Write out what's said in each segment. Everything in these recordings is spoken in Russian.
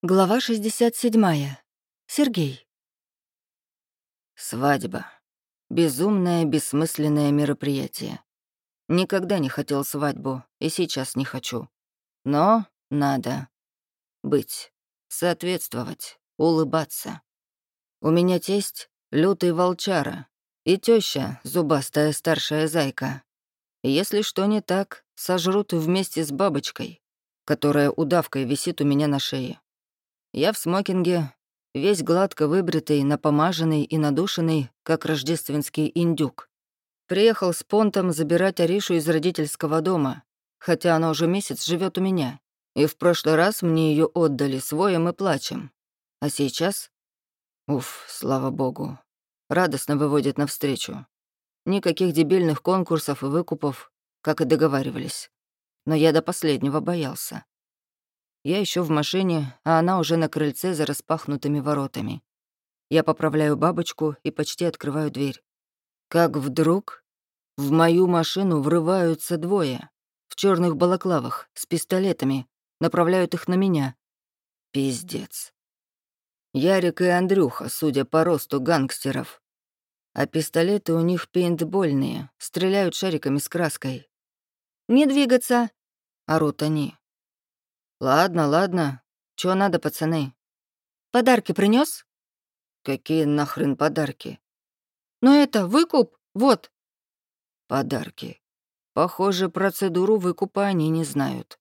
Глава 67. Сергей. Свадьба. Безумное, бессмысленное мероприятие. Никогда не хотел свадьбу, и сейчас не хочу. Но надо быть, соответствовать, улыбаться. У меня тесть — лютый волчара, и теща зубастая старшая зайка. Если что не так, сожрут вместе с бабочкой, которая удавкой висит у меня на шее. Я в смокинге, весь гладко выбритый, напомаженный и надушенный, как рождественский индюк. Приехал с понтом забирать Аришу из родительского дома, хотя она уже месяц живет у меня. И в прошлый раз мне ее отдали своим и плачем. А сейчас... Уф, слава богу. Радостно выводит навстречу. Никаких дебильных конкурсов и выкупов, как и договаривались. Но я до последнего боялся. Я еще в машине, а она уже на крыльце за распахнутыми воротами. Я поправляю бабочку и почти открываю дверь. Как вдруг в мою машину врываются двое в черных балаклавах с пистолетами, направляют их на меня. Пиздец. Ярик и Андрюха, судя по росту гангстеров. А пистолеты у них пейнтбольные, стреляют шариками с краской. «Не двигаться!» — орут они. «Ладно, ладно. Чё надо, пацаны?» «Подарки принёс? «Какие нахрен подарки?» «Ну это, выкуп, вот». «Подарки. Похоже, процедуру выкупа они не знают.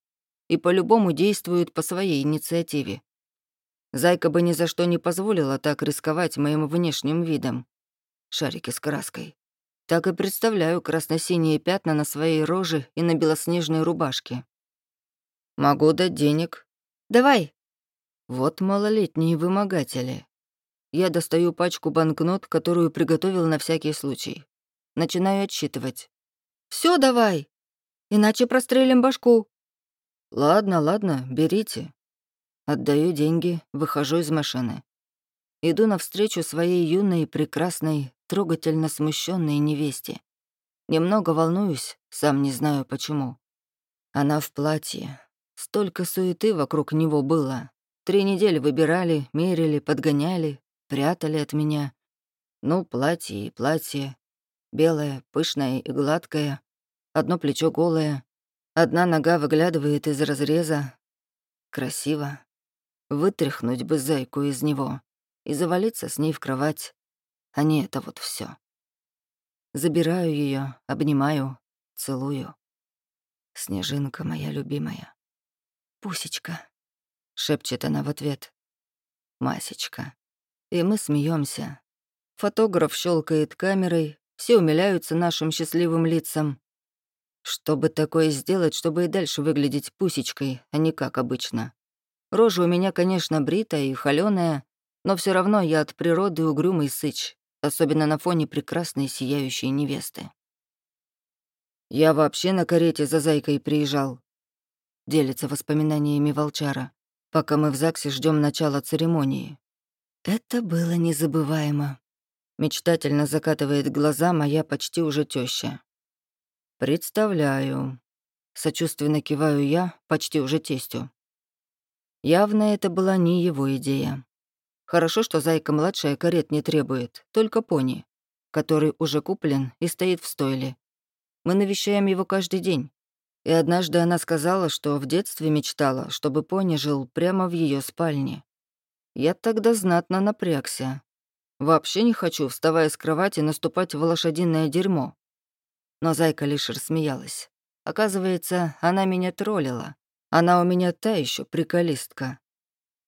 И по-любому действуют по своей инициативе. Зайка бы ни за что не позволила так рисковать моим внешним видом. Шарики с краской. Так и представляю красно-синие пятна на своей роже и на белоснежной рубашке. Могу дать денег. Давай. Вот малолетние вымогатели. Я достаю пачку банкнот, которую приготовил на всякий случай. Начинаю отсчитывать. Все давай, иначе прострелим башку. Ладно, ладно, берите. Отдаю деньги, выхожу из машины. Иду навстречу своей юной, прекрасной, трогательно смущенной невесте. Немного волнуюсь, сам не знаю почему. Она в платье, Столько суеты вокруг него было. Три недели выбирали, мерили, подгоняли, прятали от меня. Ну, платье и платье. Белое, пышное и гладкое. Одно плечо голое. Одна нога выглядывает из разреза. Красиво. Вытряхнуть бы зайку из него и завалиться с ней в кровать. А не это вот все. Забираю ее, обнимаю, целую. Снежинка моя любимая. «Пусечка», — шепчет она в ответ. «Масечка». И мы смеемся. Фотограф щелкает камерой, все умиляются нашим счастливым лицам. Чтобы такое сделать, чтобы и дальше выглядеть пусечкой, а не как обычно. Рожа у меня, конечно, бритая и холёная, но все равно я от природы угрюмый сыч, особенно на фоне прекрасной сияющей невесты. Я вообще на карете за зайкой приезжал, делится воспоминаниями волчара, пока мы в ЗАГСе ждем начала церемонии. Это было незабываемо. Мечтательно закатывает глаза моя почти уже теща. «Представляю». Сочувственно киваю я, почти уже тестю. Явно это была не его идея. Хорошо, что зайка-младшая карет не требует, только пони, который уже куплен и стоит в стойле. Мы навещаем его каждый день. И однажды она сказала, что в детстве мечтала, чтобы пони жил прямо в ее спальне. Я тогда знатно напрягся. Вообще не хочу, вставая с кровати, наступать в лошадиное дерьмо. Но зайка лишь рассмеялась. Оказывается, она меня троллила. Она у меня та еще приколистка.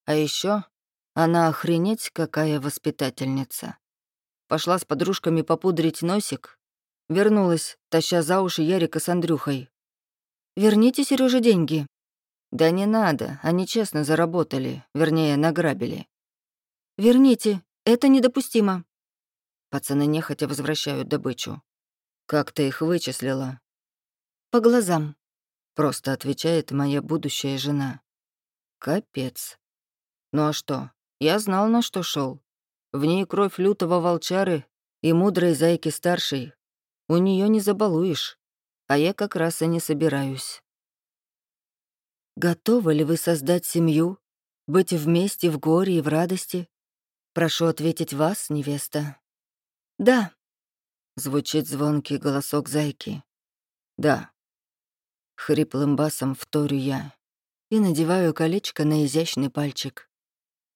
А еще она охренеть какая воспитательница. Пошла с подружками попудрить носик, вернулась, таща за уши Ярика с Андрюхой, Верните Сереже деньги». «Да не надо, они честно заработали, вернее, награбили». «Верните, это недопустимо». Пацаны нехотя возвращают добычу. «Как ты их вычислила?» «По глазам», — просто отвечает моя будущая жена. «Капец. Ну а что, я знал, на что шел. В ней кровь лютого волчары и мудрой зайки старшей. У нее не забалуешь а я как раз и не собираюсь. Готовы ли вы создать семью? Быть вместе в горе и в радости? Прошу ответить вас, невеста. Да. Звучит звонкий голосок зайки. Да. Хриплым басом вторю я и надеваю колечко на изящный пальчик.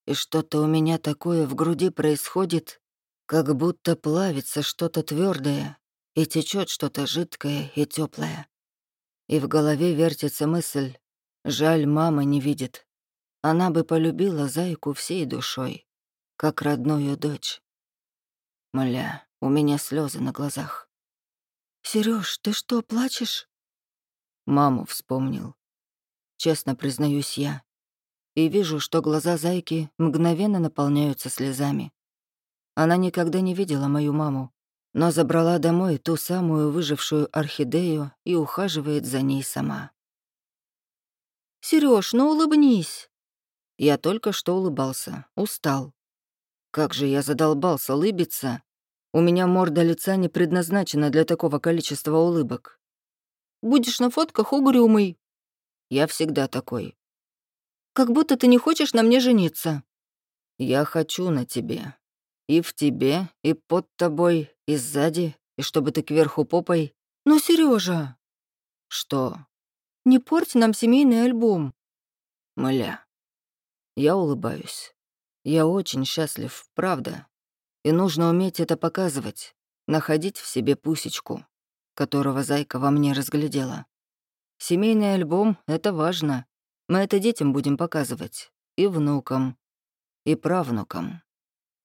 И что-то у меня такое в груди происходит, как будто плавится что-то твердое и течет что-то жидкое и теплое. И в голове вертится мысль, жаль, мама не видит. Она бы полюбила зайку всей душой, как родную дочь. Мля, у меня слезы на глазах. Сереж, ты что, плачешь? Маму вспомнил. Честно признаюсь я. И вижу, что глаза зайки мгновенно наполняются слезами. Она никогда не видела мою маму, но забрала домой ту самую выжившую орхидею и ухаживает за ней сама. Сереж, ну улыбнись. Я только что улыбался, устал. Как же я задолбался улыбиться. У меня морда лица не предназначена для такого количества улыбок. Будешь на фотках угрюмый. Я всегда такой. Как будто ты не хочешь на мне жениться. Я хочу на тебе. И в тебе, и под тобой, и сзади, и чтобы ты кверху попой. Ну, Сережа. Что? Не порть нам семейный альбом. Мля. Я улыбаюсь. Я очень счастлив, правда. И нужно уметь это показывать, находить в себе пусечку, которого зайка во мне разглядела. Семейный альбом — это важно. Мы это детям будем показывать. И внукам, и правнукам.